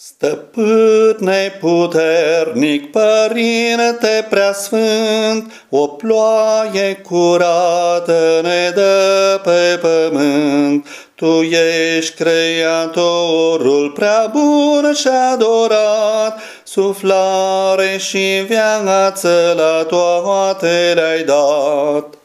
Stăpâne puternic, Părinte preasfânt, o ploaie curată ne dă pe pământ. Tu ești Creatorul prea bun și adorat, Suflare și viață la toate le-ai dat.